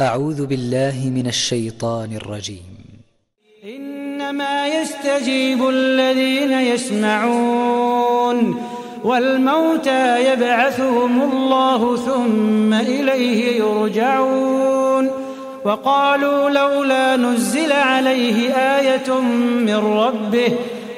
أعوذ بالله من الشيطان الرجيم. إنما يستجيب الذين يسمعون والموتى يبعثهم الله ثم إليه يرجعون وقالوا لولا نزل عليه آية من ربه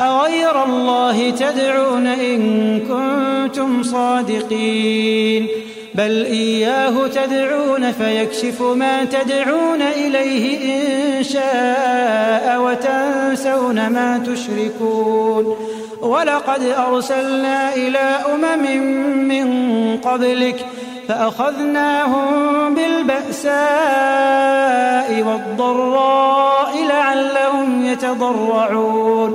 أغير الله تدعون إن كنتم صادقين؟ بل إياه تدعون فيكشف ما تدعون إليه إن شاء وتنسون ما تشركون. ولقد أرسلنا إلى أمم من قبلك فأخذناهم بالبأساء والضراء لعلهم يتضرعون.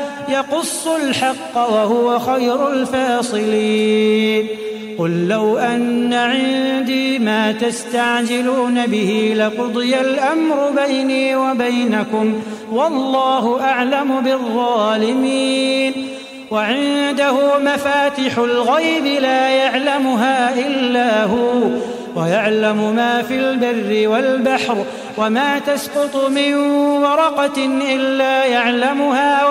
يقص الحق وهو خير الفاصلين. قل لو أن عندي ما تستعجلون به لقضي الأمر بيني وبينكم والله أعلم بالظالمين. وعنده مفاتح الغيب لا يعلمها إلا هو ويعلم ما في البر والبحر وما تسقط من ورقة إلا يعلمها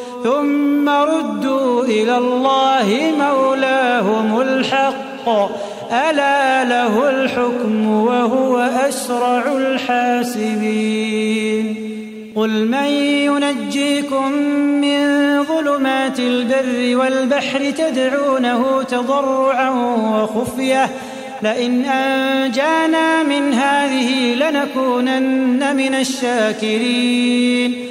ثم ردوا إلى الله مولاهم الحق. ألا له الحكم وهو أسرع الحاسبين. قل من ينجيكم من ظلمات البر والبحر تدعونه تضرعا وخفية. لئن أنجانا من هذه لنكونن من الشاكرين.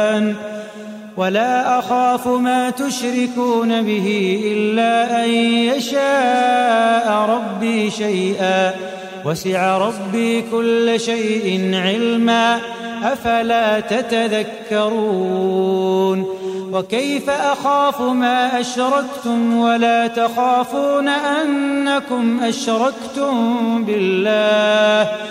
ولا أخاف ما تشركون به إلا أن يشاء ربي شيئا. وسع ربي كل شيء علما. أفلا تتذكرون؟ وكيف أخاف ما أشركتم ولا تخافون أنكم أشركتم بالله؟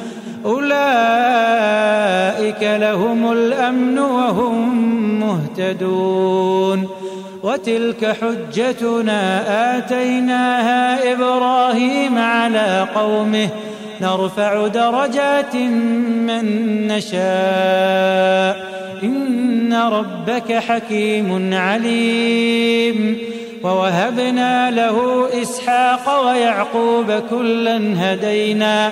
أولئك لهم الأمن وهم مهتدون وتلك حجتنا آتيناها إبراهيم على قومه نرفع درجات من نشاء إن ربك حكيم عليم ووهبنا له إسحاق ويعقوب كلا هدينا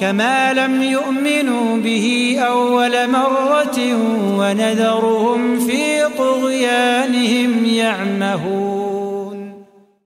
كما لم يؤمنوا به أول مرة ونذرهم في طغيانهم يعمهون.